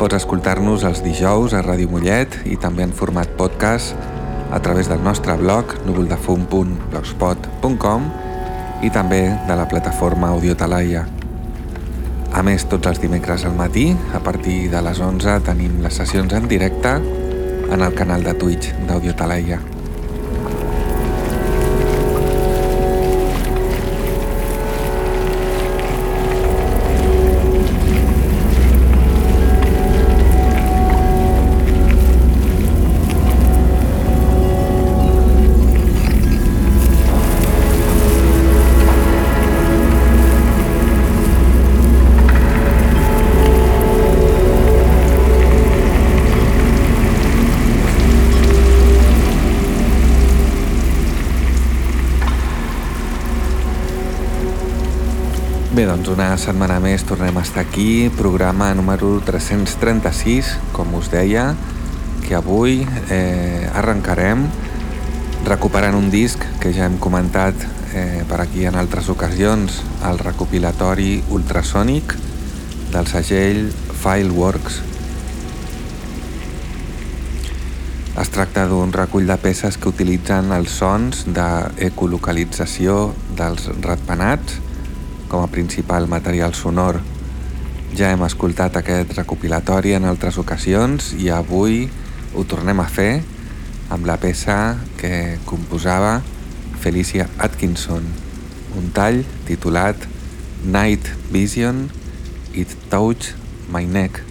Pots escoltar-nos els dijous a Ràdio Mollet i també en format podcast a través del nostre blog núvoldefum.blogspot.com i també de la plataforma Audiotalaia. A més, tots els dimecres al matí, a partir de les 11, tenim les sessions en directe en el canal de Twitch d'Audiotalaia. Una setmana més tornem a estar aquí, programa número 336, com us deia, que avui eh, arrencarem recuperant un disc que ja hem comentat eh, per aquí en altres ocasions, el recopilatori Ultrasonic del segell Fileworks. Es tracta d'un recull de peces que utilitzen els sons d'ecolocalització dels ratpenats com a principal material sonor. Ja hem escoltat aquest recopilatori en altres ocasions i avui ho tornem a fer amb la peça que composava Felicia Atkinson, un tall titulat Night Vision It Touched My Neck.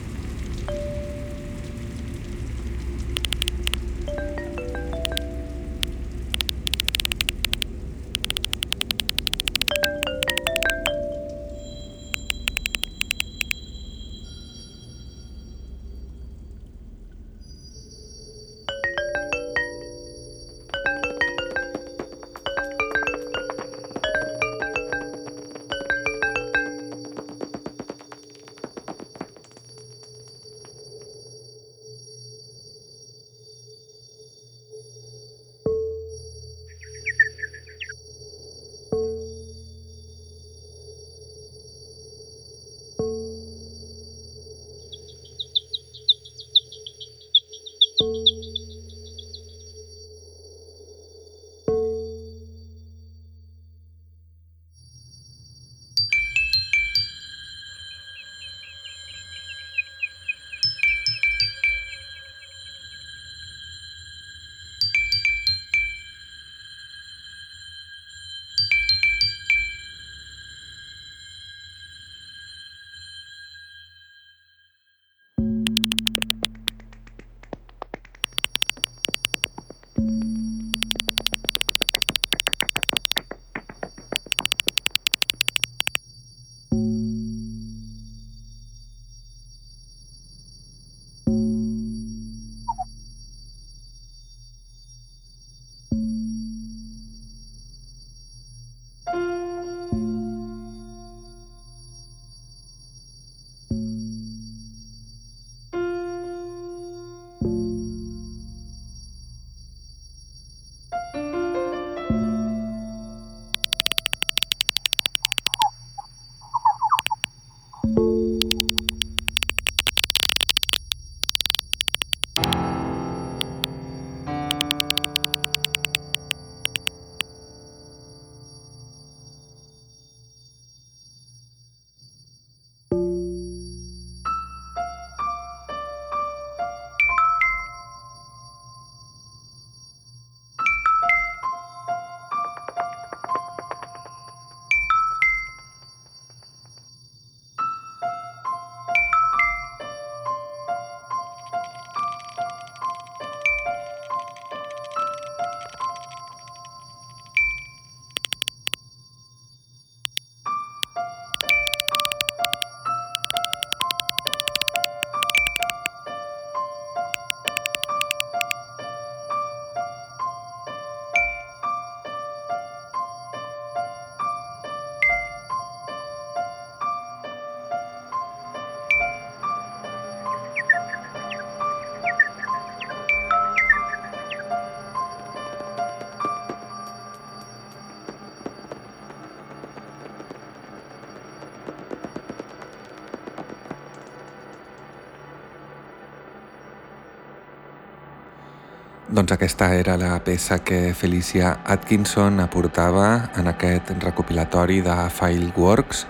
Doncs aquesta era la peça que Felicia Atkinson aportava en aquest recopilatori de Fileworks,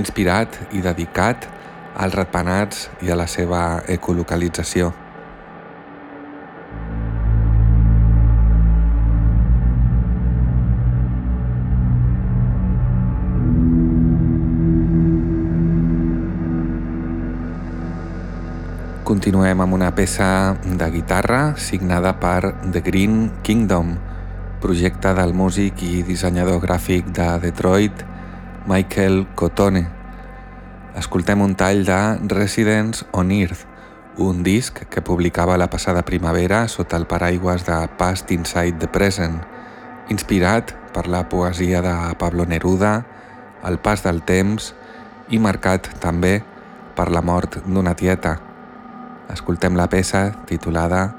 inspirat i dedicat als ratpenats i a la seva ecolocalització. Continuem amb una peça de guitarra signada per The Green Kingdom, projecte del músic i dissenyador gràfic de Detroit, Michael Cotone. Escoltem un tall de Residence on Earth, un disc que publicava la passada primavera sota el paraigües de Past Inside the Present, inspirat per la poesia de Pablo Neruda, el pas del temps i marcat també per la mort d'una tieta escoltem la peça titulada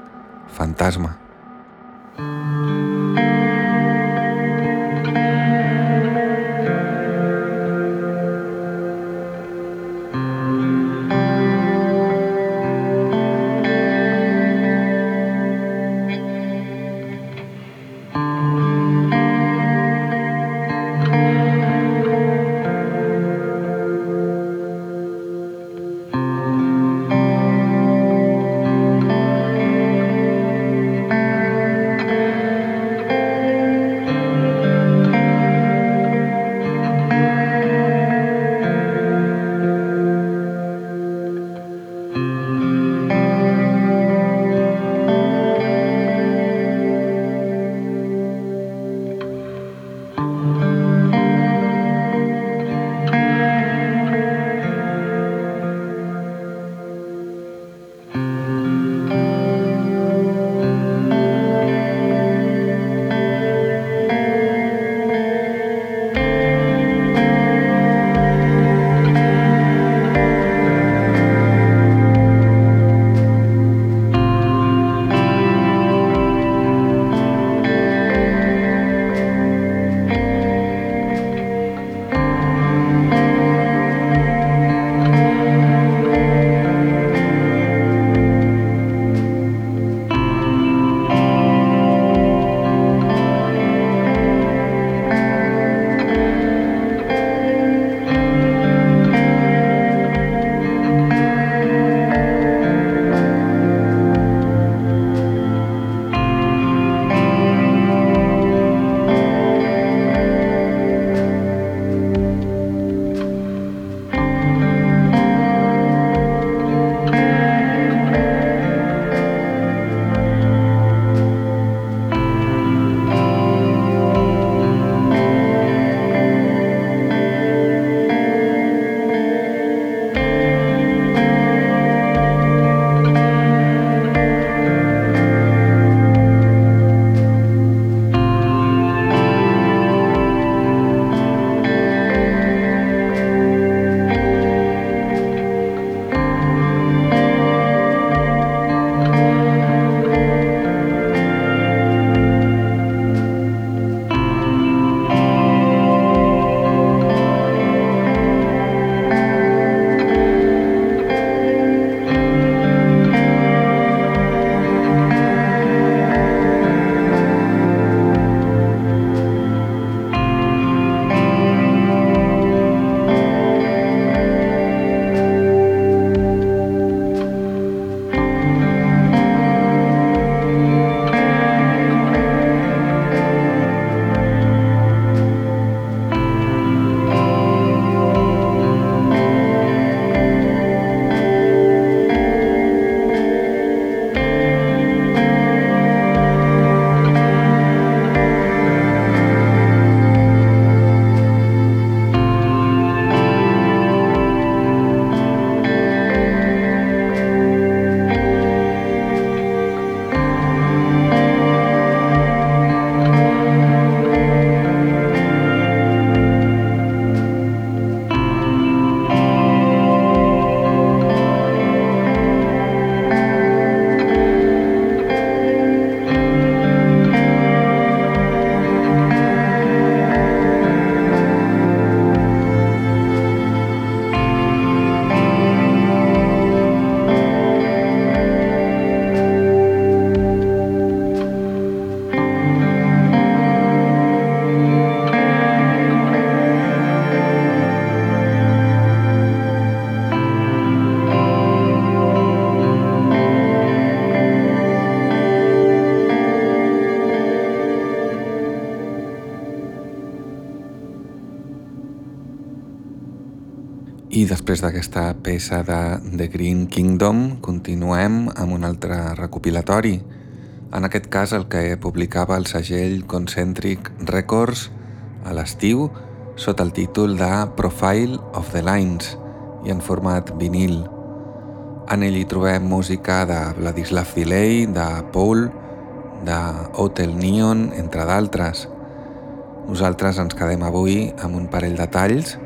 Fantasma. D'aquesta peça de The Green Kingdom continuem amb un altre recopilatori, en aquest cas el que publicava el segell Concentric Records a l'estiu sota el títol de Profile of the Lines i en format vinil. En ell hi trobem música de Vladislav Delay, de Paul, de Hotel Neon, entre d'altres. Nosaltres ens quedem avui amb un parell de talls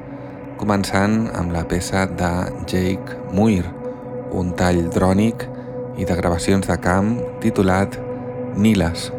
començant amb la peça de Jake Muir, un tall drònic i de gravacions de camp titulat Niles.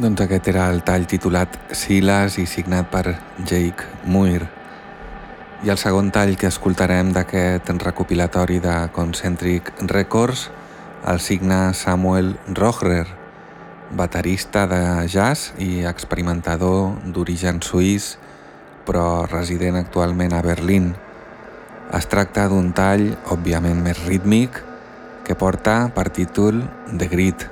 Doncs aquest era el tall titulat Silas i signat per Jake Muir. I el segon tall que escoltarem d'aquest recopilatori de Concentric Records el signa Samuel Rohrer, baterista de jazz i experimentador d'origen suís, però resident actualment a Berlín. Es tracta d'un tall, òbviament més rítmic, que porta per títol The Grit.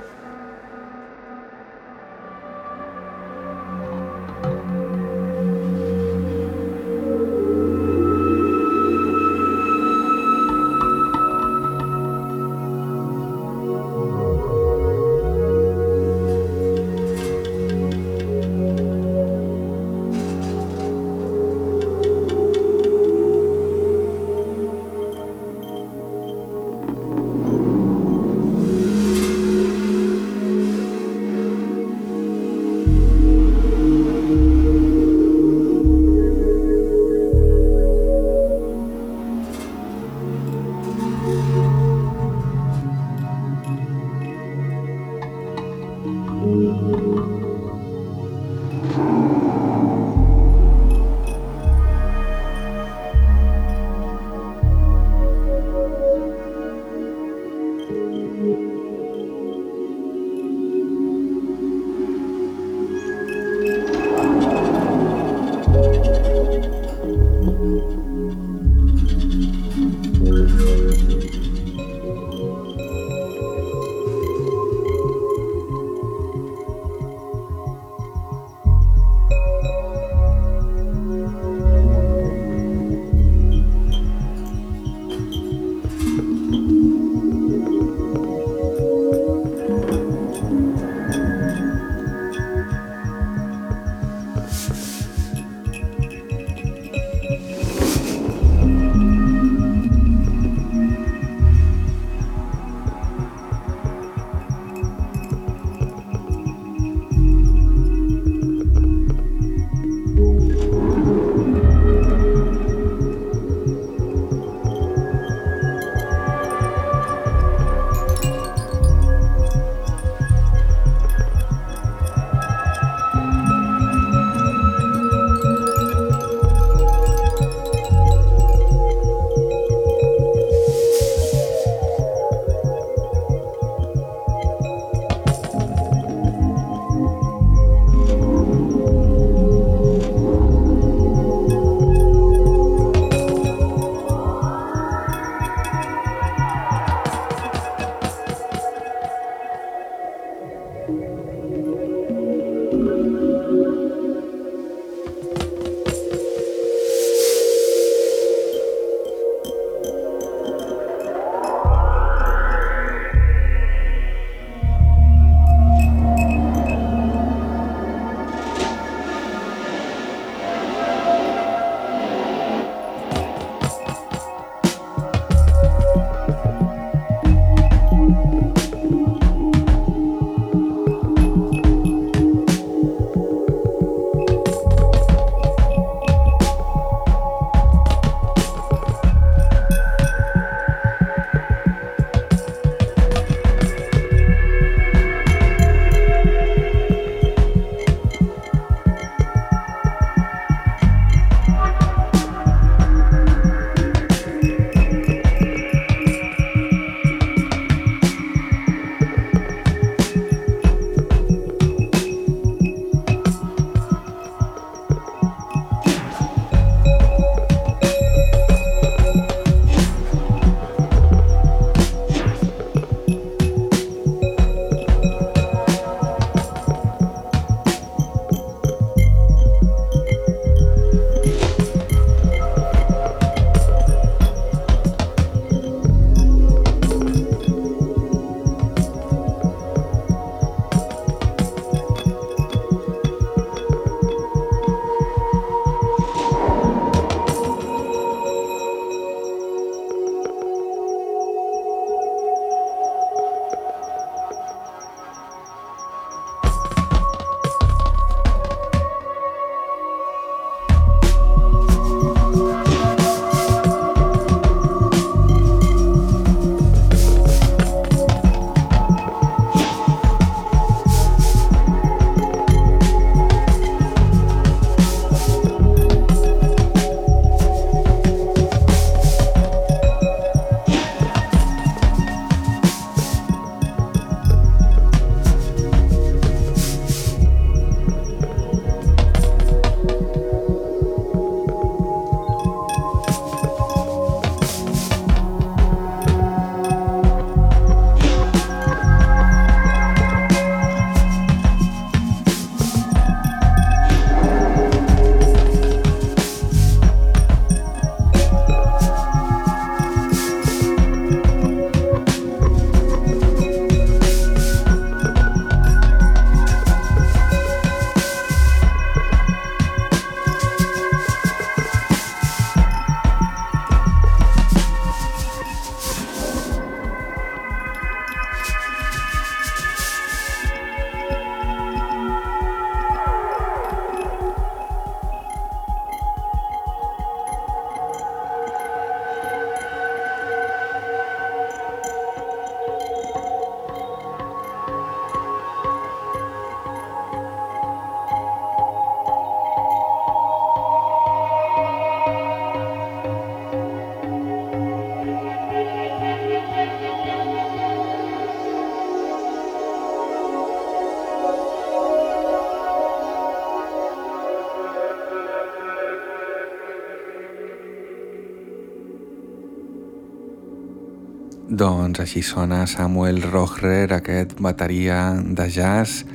Doncs així sona Samuel Rohrer, aquest bateria de jazz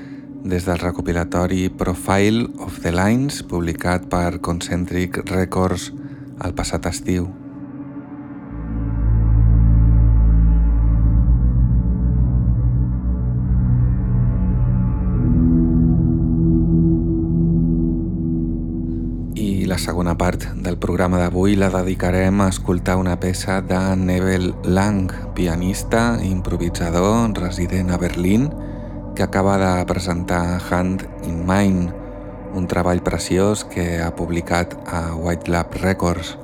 des del recopilatori Profile of the Lines, publicat per Concentric Records el passat estiu. Segona part del programa d'avui la dedicarem a escoltar una peça de Neville Lang, pianista improvisador resident a Berlín, que acaba de presentar Hand in Mind, un treball preciós que ha publicat a White Lab Records.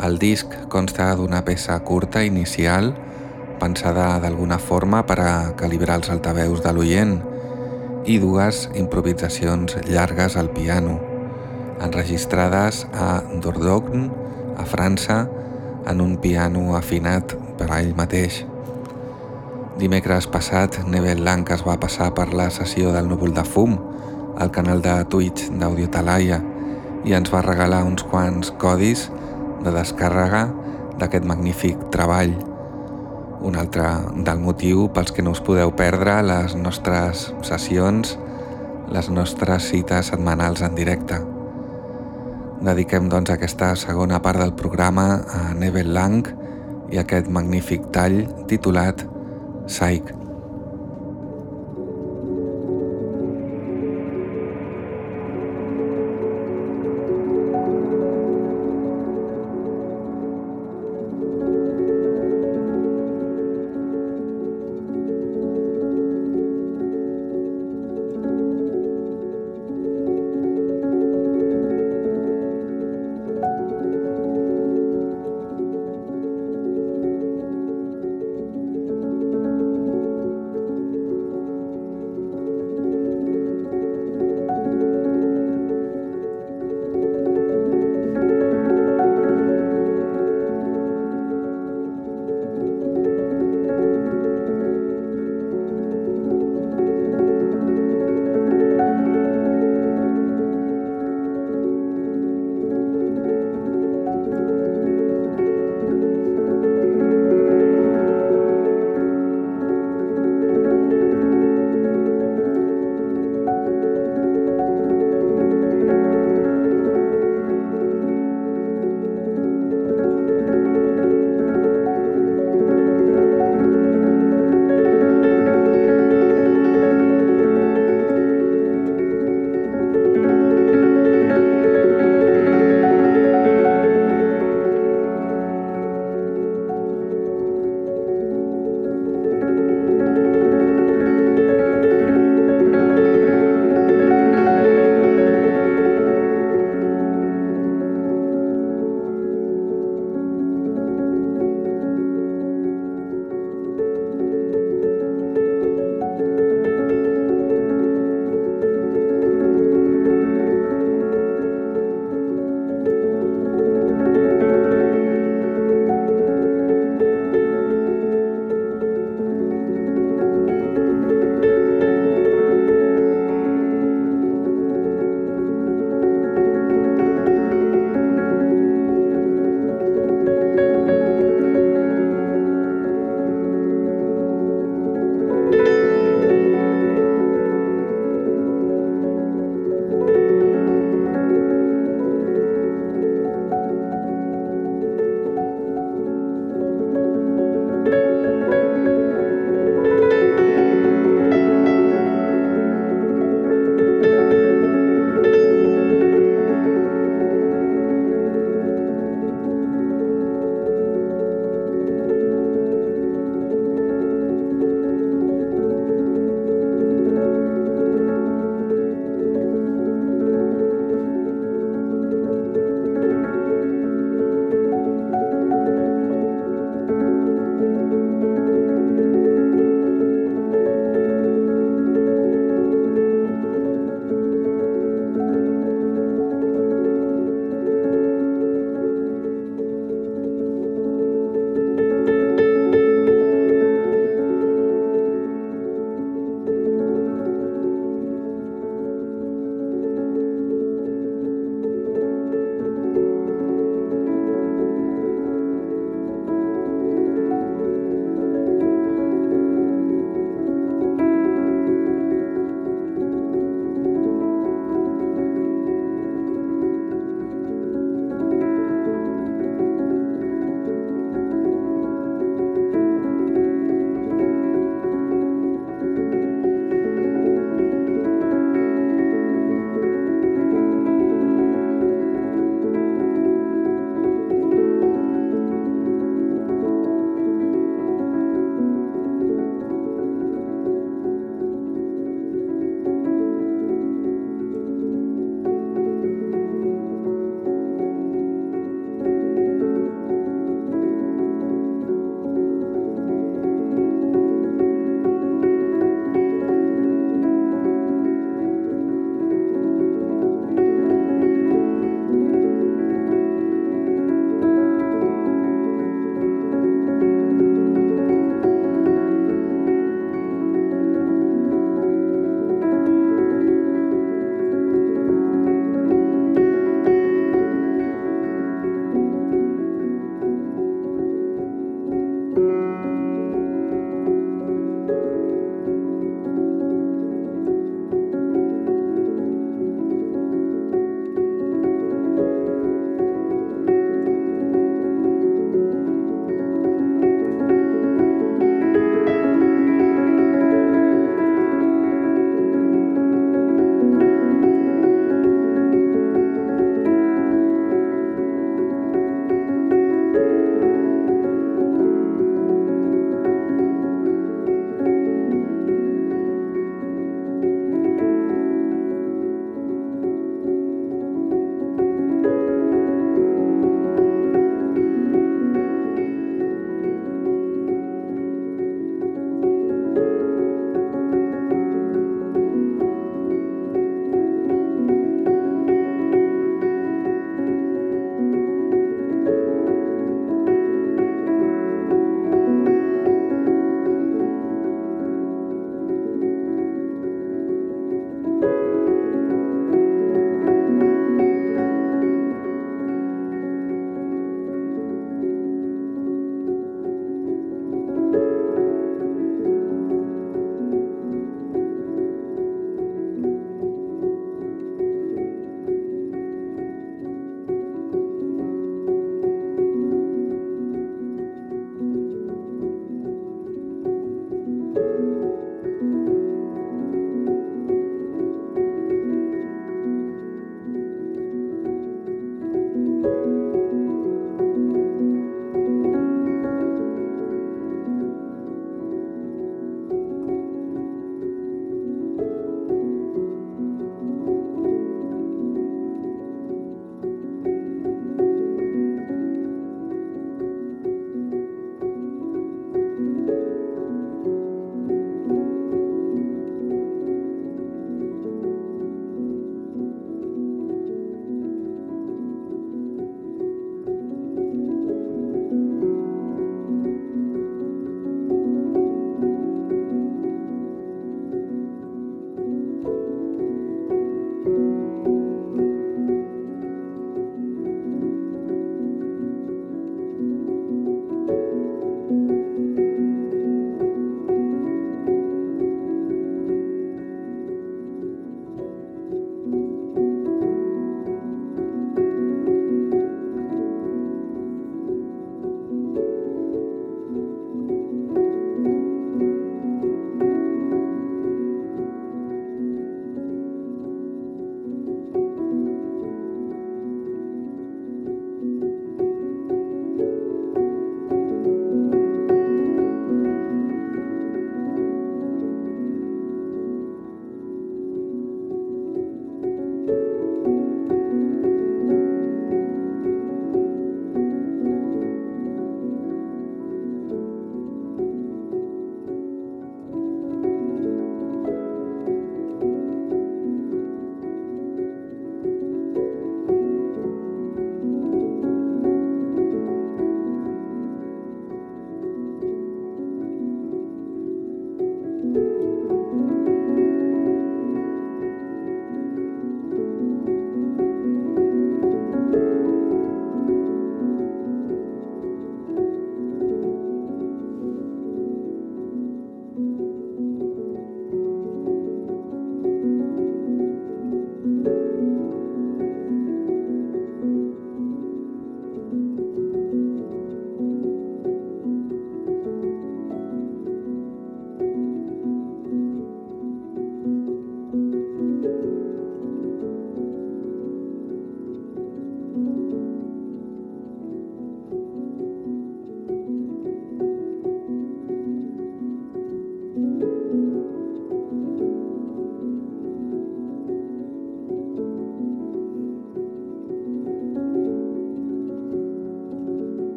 El disc consta d'una peça curta inicial pensada d'alguna forma per a calibrar els altaveus de l'oient i dues improvisacions llargues al piano enregistrades a Dordogne, a França, en un piano afinat per a ell mateix. Dimecres passat, Nebel Lang es va passar per la sessió del núvol de fum al canal de Twitch d'Audio Talaia i ens va regalar uns quants codis de descàrrega d'aquest magnífic treball. Un altre del motiu pels que no us podeu perdre les nostres sessions, les nostres cites setmanals en directe. Dediquem doncs aquesta segona part del programa a Nebel Lang i aquest magnífic tall titulat Psych.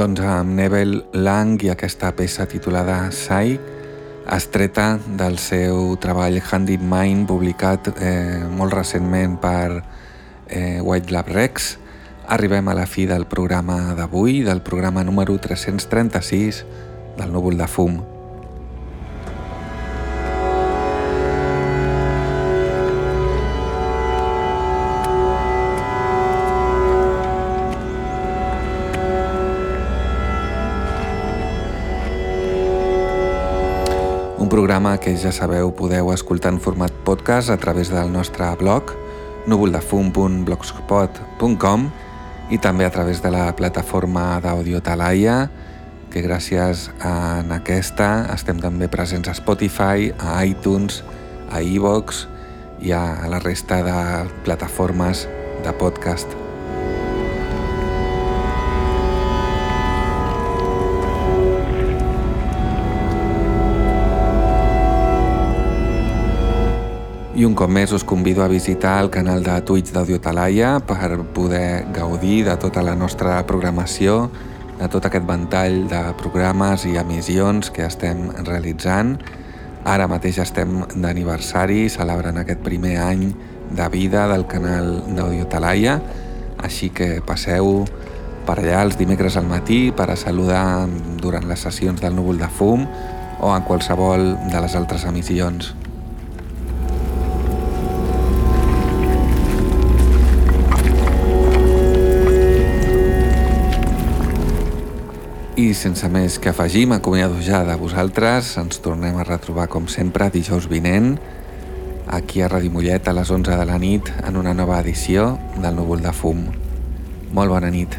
Doncs amb Nebel Lang i aquesta peça titulada Sai, estreta del seu treball Handed Mind publicat eh, molt recentment per eh, White Lab Rex, arribem a la fi del programa d'avui, del programa número 336 del núvol de fum. Programa que ja sabeu podeu escoltar en format podcast a través del nostre blog núvoldefum.blogspot.com i també a través de la plataforma d'Audio Talaia que gràcies a aquesta estem també presents a Spotify, a iTunes, a iVox i a la resta de plataformes de podcast. I un cop més us convido a visitar el canal de Twitch d'Audio Talaia per poder gaudir de tota la nostra programació, de tot aquest ventall de programes i emissions que estem realitzant. Ara mateix estem d'aniversari, celebrant aquest primer any de vida del canal d'Audio Talaia, així que passeu per allà els dimecres al matí per a saludar durant les sessions del núvol de fum o en qualsevol de les altres emissions. I sense més que afegir, m'acomiado ja de vosaltres. Ens tornem a retrobar, com sempre, dijous vinent, aquí a Ràdio Mollet a les 11 de la nit, en una nova edició del Núvol de Fum. Molt bona nit.